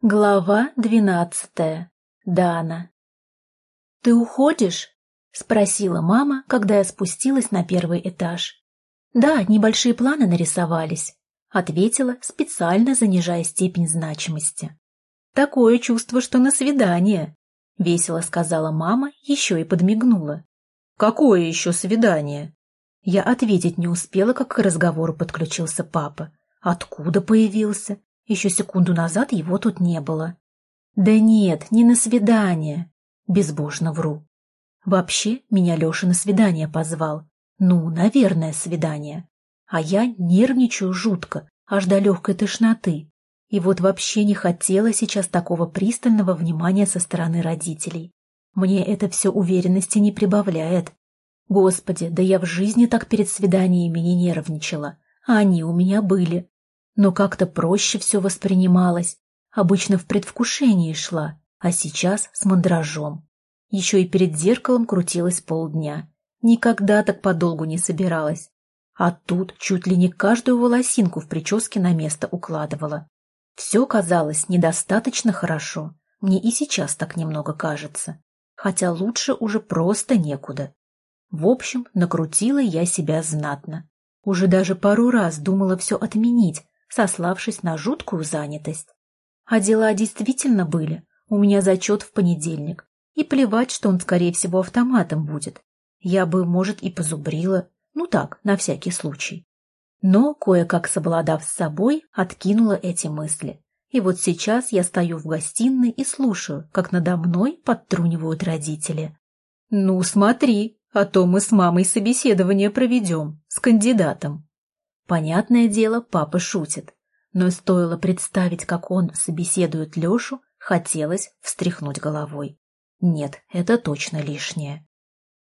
Глава двенадцатая. Дана. «Ты уходишь?» — спросила мама, когда я спустилась на первый этаж. «Да, небольшие планы нарисовались», — ответила, специально занижая степень значимости. «Такое чувство, что на свидание», — весело сказала мама, еще и подмигнула. «Какое еще свидание?» Я ответить не успела, как к разговору подключился папа. Откуда появился? Еще секунду назад его тут не было. Да нет, не на свидание. Безбожно вру. Вообще, меня Леша на свидание позвал. Ну, наверное, свидание. А я нервничаю жутко, аж до легкой тошноты. И вот вообще не хотела сейчас такого пристального внимания со стороны родителей. Мне это все уверенности не прибавляет. Господи, да я в жизни так перед свиданиями не нервничала. А они у меня были но как-то проще все воспринималось. Обычно в предвкушении шла, а сейчас с мандражом. Еще и перед зеркалом крутилась полдня. Никогда так подолгу не собиралась. А тут чуть ли не каждую волосинку в прическе на место укладывала. Все казалось недостаточно хорошо. Мне и сейчас так немного кажется. Хотя лучше уже просто некуда. В общем, накрутила я себя знатно. Уже даже пару раз думала все отменить, сославшись на жуткую занятость. А дела действительно были. У меня зачет в понедельник. И плевать, что он, скорее всего, автоматом будет. Я бы, может, и позубрила. Ну так, на всякий случай. Но, кое-как совладав с собой, откинула эти мысли. И вот сейчас я стою в гостиной и слушаю, как надо мной подтрунивают родители. «Ну, смотри, а то мы с мамой собеседование проведем, с кандидатом». Понятное дело, папа шутит. Но стоило представить, как он собеседует Лешу, хотелось встряхнуть головой. Нет, это точно лишнее.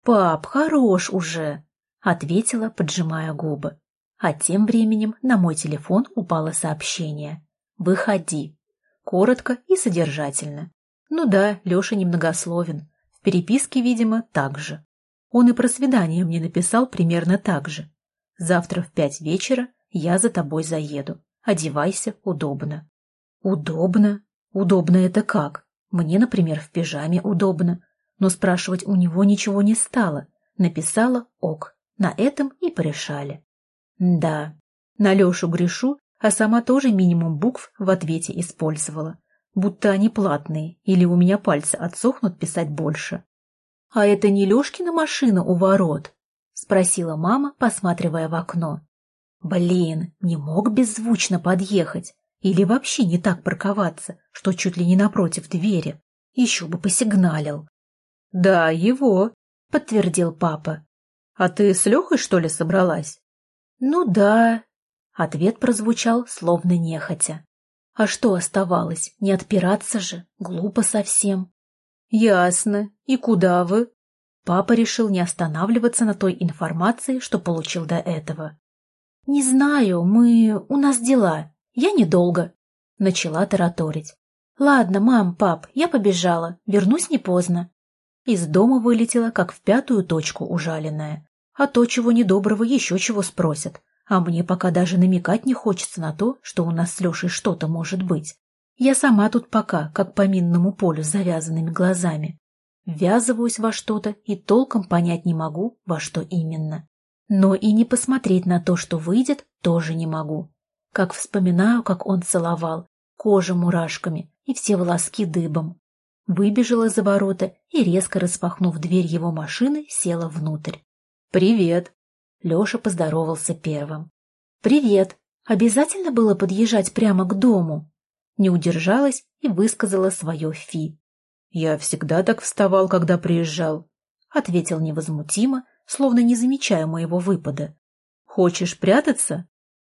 «Пап, хорош уже!» — ответила, поджимая губы. А тем временем на мой телефон упало сообщение. «Выходи». Коротко и содержательно. Ну да, Леша немногословен. В переписке, видимо, так же. Он и про свидание мне написал примерно так же. Завтра в пять вечера я за тобой заеду. Одевайся удобно. Удобно? Удобно это как? Мне, например, в пижаме удобно. Но спрашивать у него ничего не стало. Написала «ок». На этом и порешали. Да, на Лешу грешу, а сама тоже минимум букв в ответе использовала. Будто они платные, или у меня пальцы отсохнут писать больше. А это не Лешкина машина у ворот? — спросила мама, посматривая в окно. «Блин, не мог беззвучно подъехать или вообще не так парковаться, что чуть ли не напротив двери. Еще бы посигналил». «Да, его», — подтвердил папа. «А ты с Лехой, что ли, собралась?» «Ну да», — ответ прозвучал, словно нехотя. «А что оставалось? Не отпираться же? Глупо совсем». «Ясно. И куда вы?» Папа решил не останавливаться на той информации, что получил до этого. «Не знаю, мы... у нас дела. Я недолго», — начала тараторить. «Ладно, мам, пап, я побежала. Вернусь не поздно». Из дома вылетела, как в пятую точку ужаленная. А то, чего недоброго, еще чего спросят. А мне пока даже намекать не хочется на то, что у нас с Лешей что-то может быть. Я сама тут пока, как по минному полю с завязанными глазами. Ввязываюсь во что-то и толком понять не могу, во что именно. Но и не посмотреть на то, что выйдет, тоже не могу. Как вспоминаю, как он целовал, кожа мурашками и все волоски дыбом. Выбежала за ворота и, резко распахнув дверь его машины, села внутрь. «Привет!» Леша поздоровался первым. «Привет! Обязательно было подъезжать прямо к дому?» Не удержалась и высказала свое фи. «Я всегда так вставал, когда приезжал», — ответил невозмутимо, словно не замечая моего выпада. «Хочешь прятаться?»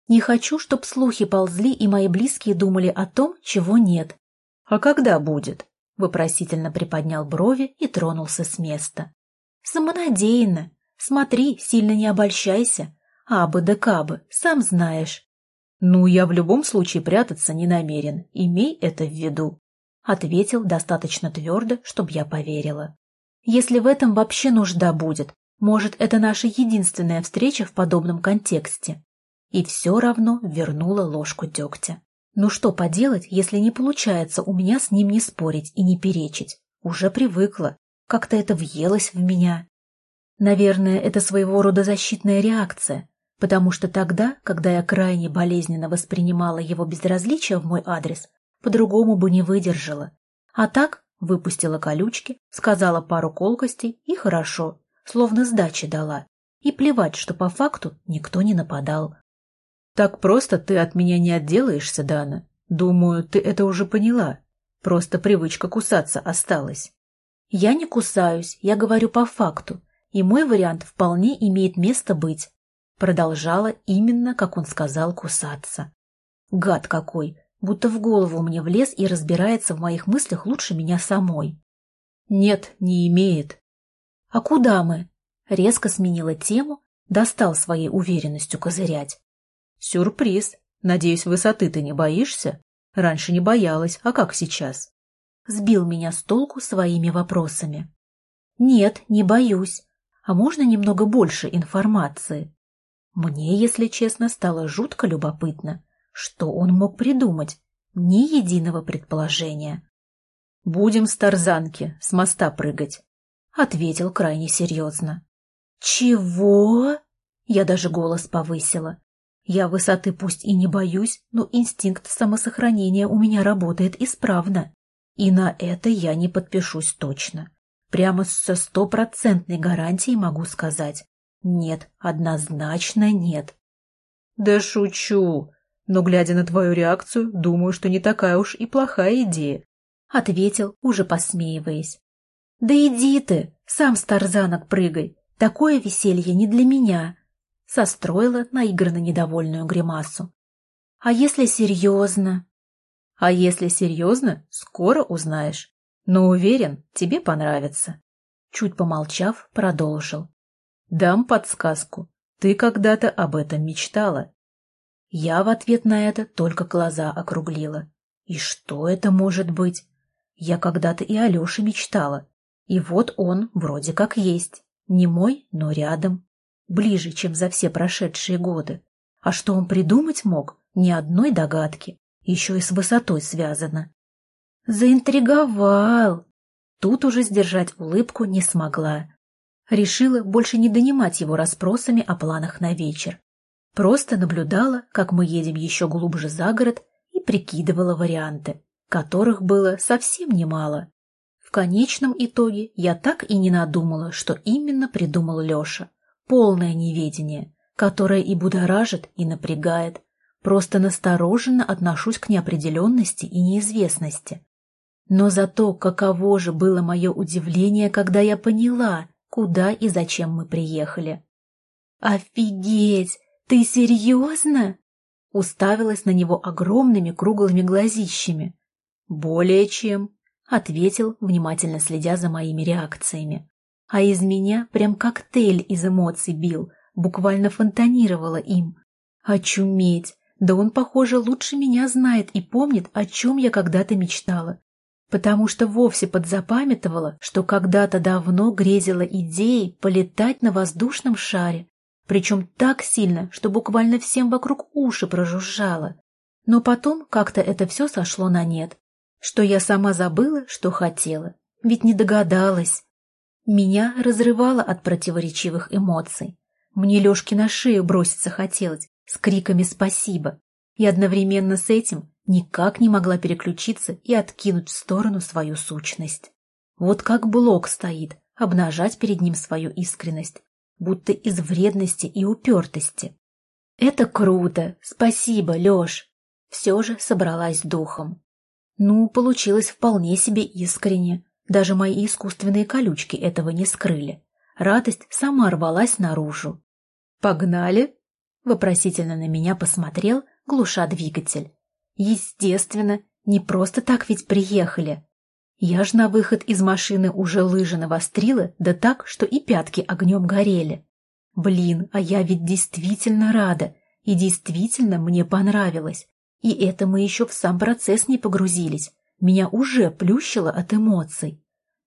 «Не хочу, чтоб слухи ползли, и мои близкие думали о том, чего нет». «А когда будет?» — вопросительно приподнял брови и тронулся с места. «Самонадеянно. Смотри, сильно не обольщайся. Абы да кабы, сам знаешь». «Ну, я в любом случае прятаться не намерен. Имей это в виду», Ответил достаточно твердо, чтобы я поверила. Если в этом вообще нужда будет, может, это наша единственная встреча в подобном контексте. И все равно вернула ложку дегтя. Ну что поделать, если не получается у меня с ним не спорить и не перечить? Уже привыкла. Как-то это въелось в меня. Наверное, это своего рода защитная реакция, потому что тогда, когда я крайне болезненно воспринимала его безразличие в мой адрес, по-другому бы не выдержала. А так выпустила колючки, сказала пару колкостей и хорошо, словно сдачи дала. И плевать, что по факту никто не нападал. Так просто ты от меня не отделаешься, Дана. Думаю, ты это уже поняла. Просто привычка кусаться осталась. Я не кусаюсь, я говорю по факту, и мой вариант вполне имеет место быть. Продолжала именно, как он сказал, кусаться. Гад какой, будто в голову мне влез и разбирается в моих мыслях лучше меня самой. Нет, не имеет. А куда мы? Резко сменила тему, достал своей уверенностью козырять. Сюрприз. Надеюсь, высоты ты не боишься? Раньше не боялась, а как сейчас? Сбил меня с толку своими вопросами. Нет, не боюсь. А можно немного больше информации? Мне, если честно, стало жутко любопытно. Что он мог придумать? Ни единого предположения. «Будем с тарзанки, с моста прыгать», — ответил крайне серьезно. «Чего?» Я даже голос повысила. Я высоты пусть и не боюсь, но инстинкт самосохранения у меня работает исправно. И на это я не подпишусь точно. Прямо со стопроцентной гарантией могу сказать. Нет, однозначно нет. Да шучу. Но, глядя на твою реакцию, думаю, что не такая уж и плохая идея. Ответил, уже посмеиваясь. Да иди ты, сам с тарзанок прыгай. Такое веселье не для меня состроила наигранно недовольную гримасу. «А если серьезно?» «А если серьезно, скоро узнаешь. Но уверен, тебе понравится». Чуть помолчав, продолжил. «Дам подсказку. Ты когда-то об этом мечтала». Я в ответ на это только глаза округлила. И что это может быть? Я когда-то и Алёше мечтала. И вот он вроде как есть. Не мой, но рядом ближе, чем за все прошедшие годы. А что он придумать мог, ни одной догадки, еще и с высотой связано. Заинтриговал. Тут уже сдержать улыбку не смогла. Решила больше не донимать его расспросами о планах на вечер. Просто наблюдала, как мы едем еще глубже за город и прикидывала варианты, которых было совсем немало. В конечном итоге я так и не надумала, что именно придумал Леша полное неведение, которое и будоражит, и напрягает. Просто настороженно отношусь к неопределенности и неизвестности. Но зато каково же было мое удивление, когда я поняла, куда и зачем мы приехали. «Офигеть! Ты серьезно?» Уставилась на него огромными круглыми глазищами. «Более чем», — ответил, внимательно следя за моими реакциями а из меня прям коктейль из эмоций бил, буквально фонтанировала им. Очуметь! Да он, похоже, лучше меня знает и помнит, о чем я когда-то мечтала. Потому что вовсе подзапамятовала, что когда-то давно грезила идеей полетать на воздушном шаре, причем так сильно, что буквально всем вокруг уши прожужжало. Но потом как-то это все сошло на нет, что я сама забыла, что хотела, ведь не догадалась. Меня разрывало от противоречивых эмоций. Мне Лешке на шею броситься хотелось, с криками «спасибо», и одновременно с этим никак не могла переключиться и откинуть в сторону свою сущность. Вот как блок стоит, обнажать перед ним свою искренность, будто из вредности и упертости. «Это круто! Спасибо, Леш!» Все же собралась духом. Ну, получилось вполне себе искренне, даже мои искусственные колючки этого не скрыли. Радость сама рвалась наружу. «Погнали?» — вопросительно на меня посмотрел, глуша двигатель. «Естественно, не просто так ведь приехали. Я ж на выход из машины уже лыжи навострила, да так, что и пятки огнем горели. Блин, а я ведь действительно рада, и действительно мне понравилось. И это мы еще в сам процесс не погрузились, меня уже плющило от эмоций.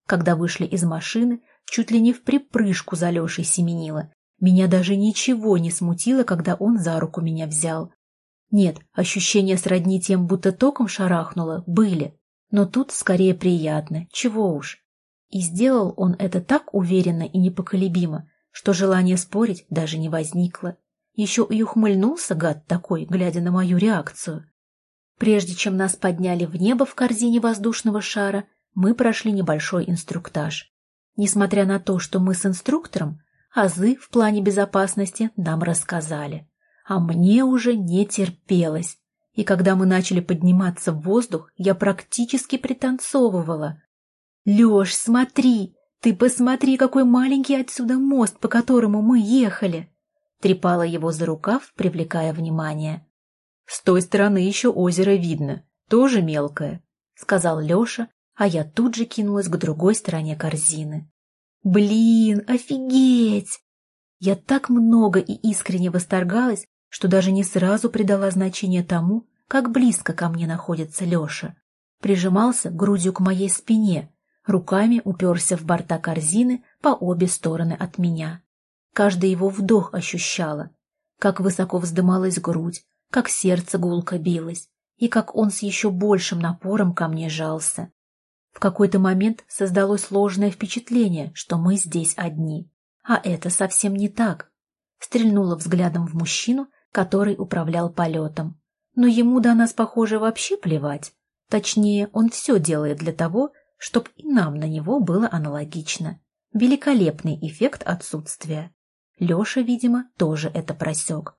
Когда вышли из машины, чуть ли не в припрыжку за Лешей семенила. Меня даже ничего не смутило, когда он за руку меня взял. Нет, ощущения сродни тем, будто током шарахнуло, были, но тут скорее приятно, чего уж. И сделал он это так уверенно и непоколебимо, что желание спорить даже не возникло. Еще и ухмыльнулся гад такой, глядя на мою реакцию. Прежде чем нас подняли в небо в корзине воздушного шара, мы прошли небольшой инструктаж. Несмотря на то, что мы с инструктором, азы в плане безопасности нам рассказали. А мне уже не терпелось. И когда мы начали подниматься в воздух, я практически пританцовывала. «Лёш, смотри! Ты посмотри, какой маленький отсюда мост, по которому мы ехали!» Трепала его за рукав, привлекая внимание. «С той стороны еще озеро видно, тоже мелкое», — сказал Лёша, а я тут же кинулась к другой стороне корзины. «Блин, офигеть!» Я так много и искренне восторгалась, что даже не сразу придала значение тому, как близко ко мне находится Леша. Прижимался грудью к моей спине, руками уперся в борта корзины по обе стороны от меня. Каждый его вдох ощущала, как высоко вздымалась грудь, как сердце гулко билось, и как он с еще большим напором ко мне жался. В какой-то момент создалось сложное впечатление, что мы здесь одни. А это совсем не так. Стрельнула взглядом в мужчину, который управлял полетом. Но ему до нас, похоже, вообще плевать. Точнее, он все делает для того, чтобы и нам на него было аналогично. Великолепный эффект отсутствия. Леша, видимо, тоже это просек.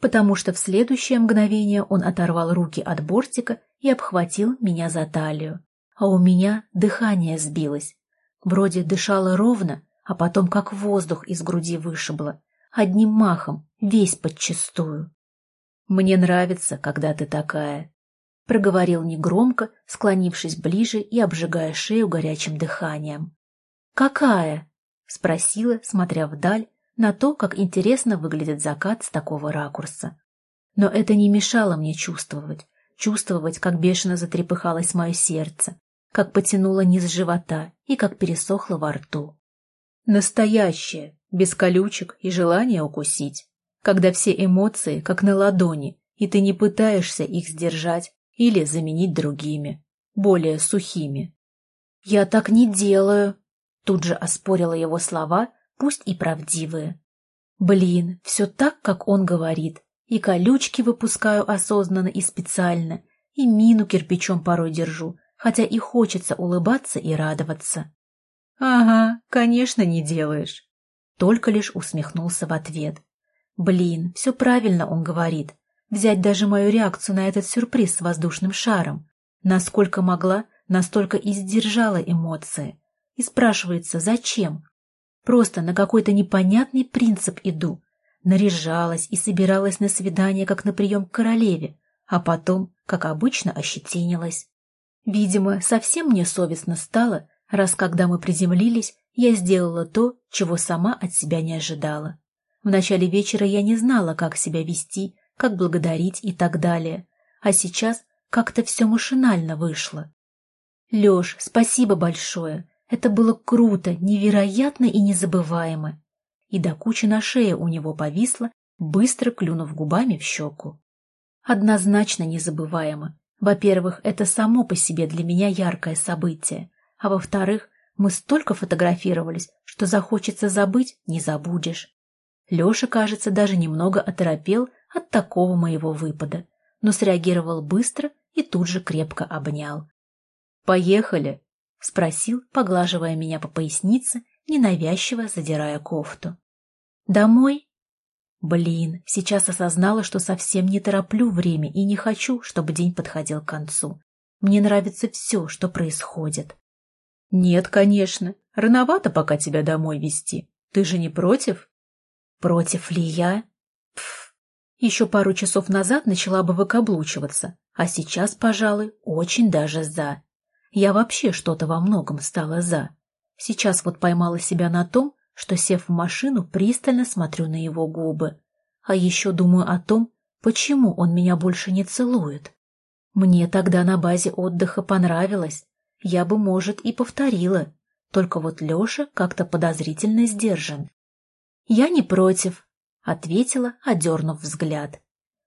Потому что в следующее мгновение он оторвал руки от бортика и обхватил меня за талию а у меня дыхание сбилось. Вроде дышала ровно, а потом как воздух из груди вышибло, одним махом, весь подчистую. «Мне нравится, когда ты такая», — проговорил негромко, склонившись ближе и обжигая шею горячим дыханием. «Какая?» — спросила, смотря вдаль, на то, как интересно выглядит закат с такого ракурса. Но это не мешало мне чувствовать, чувствовать, как бешено затрепыхалось мое сердце, как потянуло низ живота и как пересохло во рту. Настоящее, без колючек и желания укусить, когда все эмоции как на ладони, и ты не пытаешься их сдержать или заменить другими, более сухими. «Я так не делаю», — тут же оспорила его слова, пусть и правдивые. «Блин, все так, как он говорит, и колючки выпускаю осознанно и специально, и мину кирпичом порой держу, хотя и хочется улыбаться и радоваться. «Ага, конечно, не делаешь», — только лишь усмехнулся в ответ. «Блин, все правильно он говорит. Взять даже мою реакцию на этот сюрприз с воздушным шаром. Насколько могла, настолько и сдержала эмоции. И спрашивается, зачем? Просто на какой-то непонятный принцип иду. Наряжалась и собиралась на свидание, как на прием к королеве, а потом, как обычно, ощетинилась. Видимо, совсем мне совестно стало, раз когда мы приземлились, я сделала то, чего сама от себя не ожидала. В начале вечера я не знала, как себя вести, как благодарить и так далее, а сейчас как-то все машинально вышло. Леш, спасибо большое, это было круто, невероятно и незабываемо. И до кучи на шее у него повисла, быстро клюнув губами в щеку. Однозначно незабываемо, во-первых, это само по себе для меня яркое событие, а во-вторых, мы столько фотографировались, что захочется забыть — не забудешь. Леша, кажется, даже немного оторопел от такого моего выпада, но среагировал быстро и тут же крепко обнял. «Поехали!» — спросил, поглаживая меня по пояснице, ненавязчиво задирая кофту. «Домой?» Блин, сейчас осознала, что совсем не тороплю время и не хочу, чтобы день подходил к концу. Мне нравится все, что происходит. Нет, конечно. Рановато пока тебя домой вести. Ты же не против? Против ли я? Пф. Еще пару часов назад начала бы выкаблучиваться, а сейчас, пожалуй, очень даже за. Я вообще что-то во многом стала за. Сейчас вот поймала себя на том, что, сев в машину, пристально смотрю на его губы. А еще думаю о том, почему он меня больше не целует. Мне тогда на базе отдыха понравилось. Я бы, может, и повторила. Только вот Леша как-то подозрительно сдержан. «Я не против», — ответила, одернув взгляд.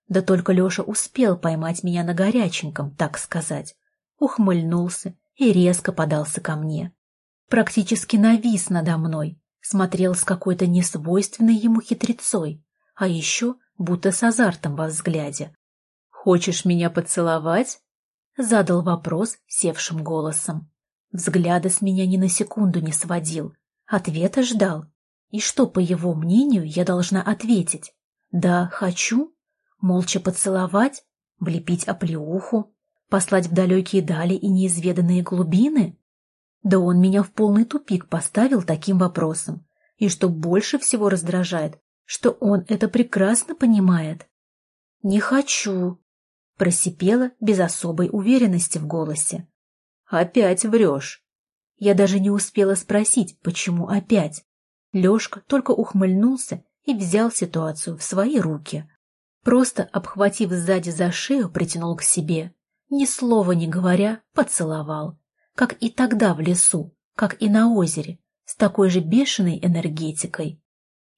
Да только Леша успел поймать меня на горяченьком, так сказать. Ухмыльнулся и резко подался ко мне. Практически навис надо мной, смотрел с какой-то несвойственной ему хитрецой, а еще будто с азартом во взгляде. «Хочешь меня поцеловать?» — задал вопрос севшим голосом. Взгляда с меня ни на секунду не сводил, ответа ждал. И что, по его мнению, я должна ответить? Да, хочу? Молча поцеловать? Влепить оплеуху? Послать в далекие дали и неизведанные глубины? Да он меня в полный тупик поставил таким вопросом. И что больше всего раздражает, что он это прекрасно понимает. «Не хочу», — просипела без особой уверенности в голосе. «Опять врешь». Я даже не успела спросить, почему опять. Лешка только ухмыльнулся и взял ситуацию в свои руки. Просто, обхватив сзади за шею, притянул к себе. Ни слова не говоря, поцеловал. Как и тогда в лесу, как и на озере, с такой же бешеной энергетикой.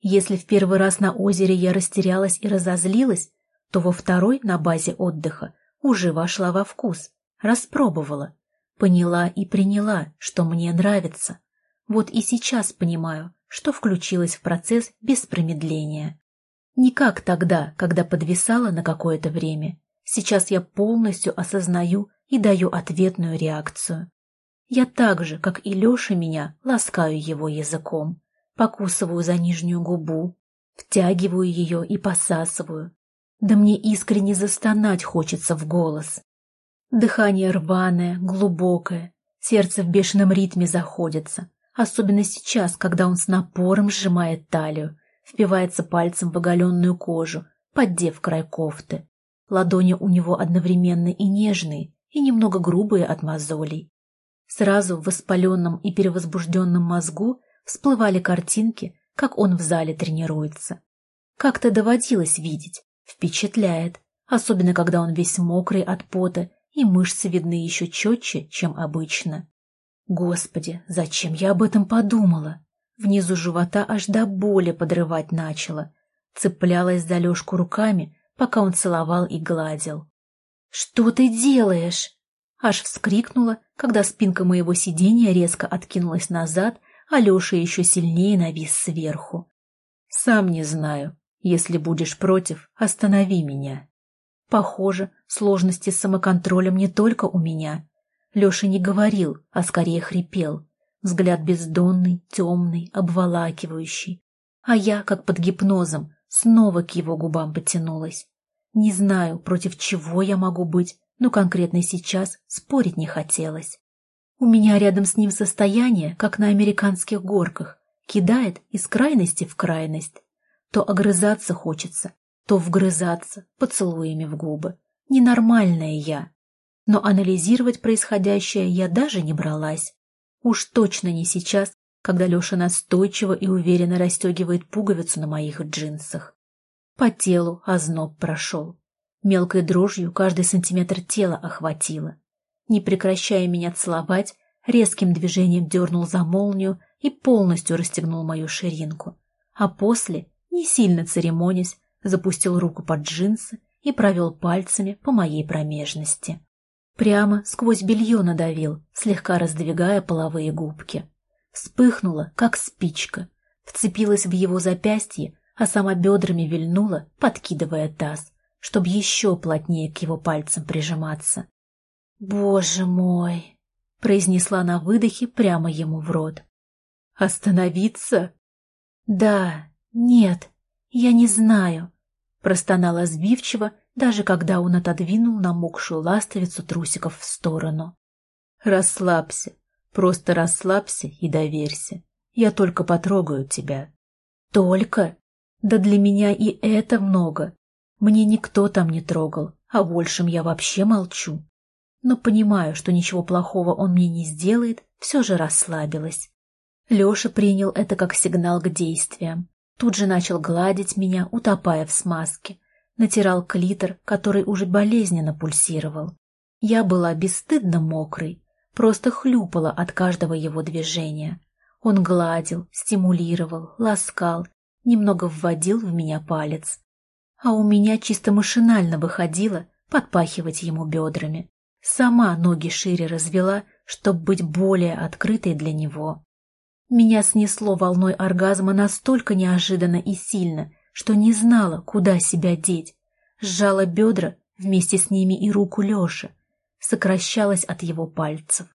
Если в первый раз на озере я растерялась и разозлилась, то во второй на базе отдыха уже вошла во вкус, распробовала, поняла и приняла, что мне нравится. Вот и сейчас понимаю, что включилась в процесс без промедления. Не как тогда, когда подвисала на какое-то время. Сейчас я полностью осознаю и даю ответную реакцию. Я так же, как и Леша меня, ласкаю его языком, покусываю за нижнюю губу, втягиваю ее и посасываю. Да мне искренне застонать хочется в голос. Дыхание рваное, глубокое, сердце в бешеном ритме заходится, особенно сейчас, когда он с напором сжимает талию, впивается пальцем в оголенную кожу, поддев край кофты. Ладони у него одновременно и нежные, и немного грубые от мозолей. Сразу в воспаленном и перевозбужденном мозгу всплывали картинки, как он в зале тренируется. Как-то доводилось видеть, впечатляет, особенно когда он весь мокрый от пота и мышцы видны еще четче, чем обычно. Господи, зачем я об этом подумала? Внизу живота аж до боли подрывать начала. Цеплялась за Лешку руками, пока он целовал и гладил. «Что ты делаешь?» Аж вскрикнула, когда спинка моего сиденья резко откинулась назад, а Леша еще сильнее навис сверху. «Сам не знаю. Если будешь против, останови меня». Похоже, сложности с самоконтролем не только у меня. Леша не говорил, а скорее хрипел. Взгляд бездонный, темный, обволакивающий. А я, как под гипнозом, снова к его губам потянулась. Не знаю, против чего я могу быть, но конкретно сейчас спорить не хотелось. У меня рядом с ним состояние, как на американских горках, кидает из крайности в крайность. То огрызаться хочется, то вгрызаться поцелуями в губы. Ненормальная я. Но анализировать происходящее я даже не бралась. Уж точно не сейчас, когда Леша настойчиво и уверенно расстегивает пуговицу на моих джинсах. По телу озноб прошел. Мелкой дрожью каждый сантиметр тела охватило. Не прекращая меня целовать, резким движением дернул за молнию и полностью расстегнул мою ширинку. А после, не сильно церемонясь, запустил руку под джинсы и провел пальцами по моей промежности. Прямо сквозь белье надавил, слегка раздвигая половые губки. Вспыхнула, как спичка, вцепилась в его запястье, а сама бедрами вильнула, подкидывая таз, чтобы еще плотнее к его пальцам прижиматься. «Боже мой!» — произнесла на выдохе прямо ему в рот. «Остановиться?» «Да, нет, я не знаю», — простонала сбивчиво, даже когда он отодвинул намокшую ластовицу трусиков в сторону. «Расслабься, просто расслабься и доверься. Я только потрогаю тебя». «Только? Да для меня и это много. Мне никто там не трогал, а большем я вообще молчу. Но понимаю, что ничего плохого он мне не сделает, все же расслабилась. Леша принял это как сигнал к действиям. Тут же начал гладить меня, утопая в смазке натирал клитор, который уже болезненно пульсировал. Я была бесстыдно мокрой, просто хлюпала от каждого его движения. Он гладил, стимулировал, ласкал, немного вводил в меня палец. а у меня чисто машинально выходило подпахивать ему бедрами. Сама ноги шире развела, чтобы быть более открытой для него. Меня снесло волной оргазма настолько неожиданно и сильно, что не знала, куда себя деть. Сжала бедра, вместе с ними и руку Леши. Сокращалась от его пальцев.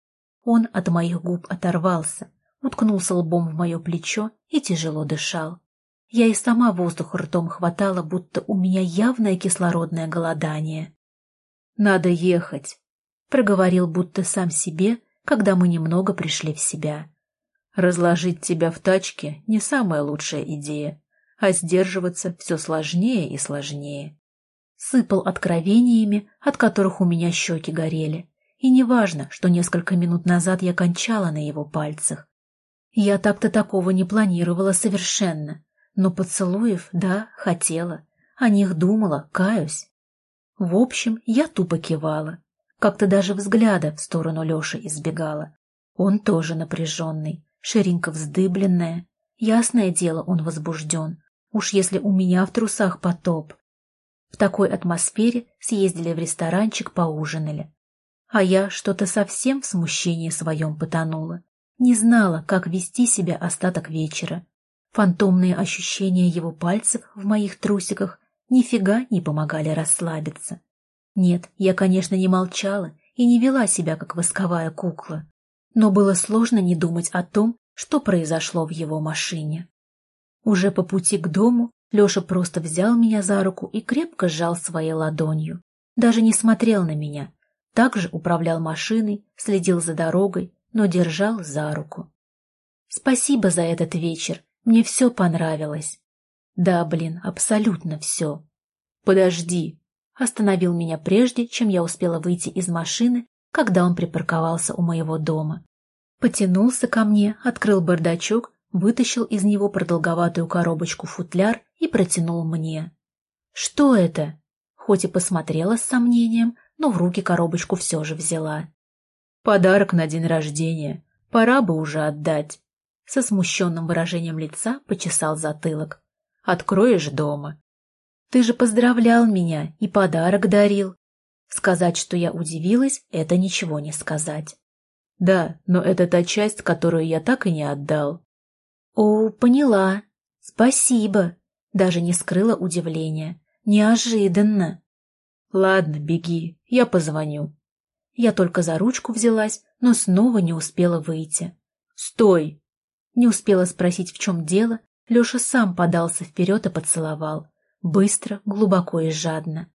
Он от моих губ оторвался, уткнулся лбом в мое плечо и тяжело дышал. Я и сама воздух ртом хватала, будто у меня явное кислородное голодание. «Надо ехать», — проговорил будто сам себе, когда мы немного пришли в себя. «Разложить тебя в тачке — не самая лучшая идея, а сдерживаться все сложнее и сложнее». Сыпал откровениями, от которых у меня щеки горели. И неважно, что несколько минут назад я кончала на его пальцах. Я так-то такого не планировала совершенно. Но поцелуев, да, хотела. О них думала, каюсь. В общем, я тупо кивала. Как-то даже взгляда в сторону Леши избегала. Он тоже напряженный, ширинка вздыбленная. Ясное дело, он возбужден. Уж если у меня в трусах потоп. В такой атмосфере съездили в ресторанчик, поужинали. А я что-то совсем в смущении своем потонула. Не знала, как вести себя остаток вечера. Фантомные ощущения его пальцев в моих трусиках нифига не помогали расслабиться. Нет, я, конечно, не молчала и не вела себя, как восковая кукла. Но было сложно не думать о том, что произошло в его машине. Уже по пути к дому Леша просто взял меня за руку и крепко сжал своей ладонью. Даже не смотрел на меня. Также управлял машиной, следил за дорогой, но держал за руку. Спасибо за этот вечер мне все понравилось. Да, блин, абсолютно все. Подожди. Остановил меня прежде, чем я успела выйти из машины, когда он припарковался у моего дома. Потянулся ко мне, открыл бардачок, вытащил из него продолговатую коробочку-футляр и протянул мне. Что это? Хоть и посмотрела с сомнением, но в руки коробочку все же взяла. Подарок на день рождения. Пора бы уже отдать. Со смущенным выражением лица почесал затылок. «Откроешь дома». «Ты же поздравлял меня и подарок дарил». Сказать, что я удивилась, это ничего не сказать. «Да, но это та часть, которую я так и не отдал». «О, поняла. Спасибо». Даже не скрыла удивления. Неожиданно. «Ладно, беги, я позвоню». Я только за ручку взялась, но снова не успела выйти. «Стой!» Не успела спросить, в чем дело, Леша сам подался вперед и поцеловал. Быстро, глубоко и жадно.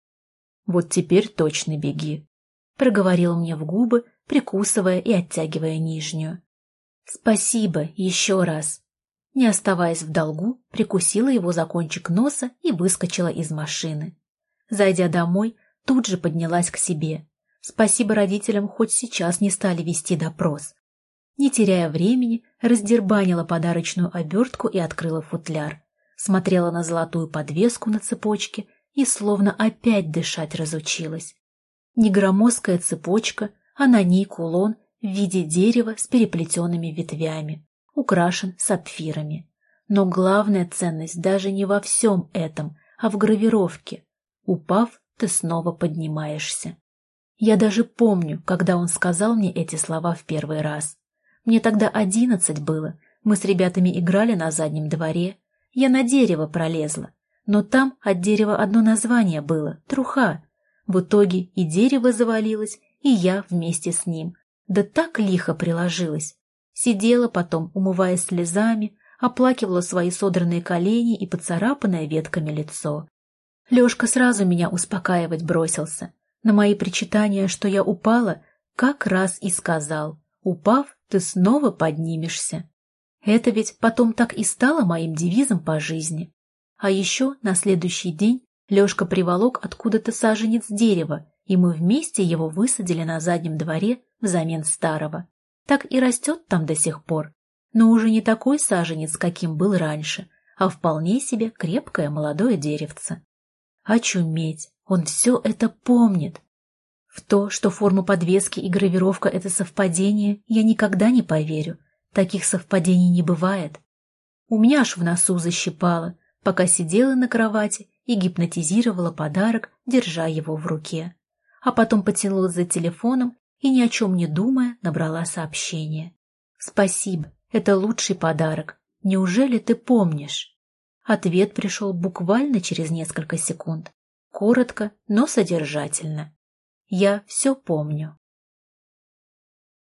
«Вот теперь точно беги», — проговорил мне в губы, прикусывая и оттягивая нижнюю. «Спасибо еще раз». Не оставаясь в долгу, прикусила его за кончик носа и выскочила из машины. Зайдя домой, тут же поднялась к себе. Спасибо родителям, хоть сейчас не стали вести допрос. Не теряя времени, раздербанила подарочную обертку и открыла футляр. Смотрела на золотую подвеску на цепочке и словно опять дышать разучилась. Не громоздкая цепочка, а на ней кулон в виде дерева с переплетенными ветвями, украшен сапфирами. Но главная ценность даже не во всем этом, а в гравировке. Упав, ты снова поднимаешься. Я даже помню, когда он сказал мне эти слова в первый раз. Мне тогда одиннадцать было. Мы с ребятами играли на заднем дворе. Я на дерево пролезла. Но там от дерева одно название было — труха. В итоге и дерево завалилось, и я вместе с ним. Да так лихо приложилась. Сидела потом, умываясь слезами, оплакивала свои содранные колени и поцарапанное ветками лицо. Лешка сразу меня успокаивать бросился. На мои причитания, что я упала, как раз и сказал. Упав, ты снова поднимешься. Это ведь потом так и стало моим девизом по жизни. А еще на следующий день Лешка приволок откуда-то саженец дерева, и мы вместе его высадили на заднем дворе взамен старого. Так и растет там до сих пор, но уже не такой саженец, каким был раньше, а вполне себе крепкое молодое деревце. Очуметь, он все это помнит, в то, что форма подвески и гравировка — это совпадение, я никогда не поверю. Таких совпадений не бывает. У меня аж в носу защипало, пока сидела на кровати и гипнотизировала подарок, держа его в руке. А потом потянулась за телефоном и, ни о чем не думая, набрала сообщение. «Спасибо, это лучший подарок. Неужели ты помнишь?» Ответ пришел буквально через несколько секунд. Коротко, но содержательно. «Я все помню».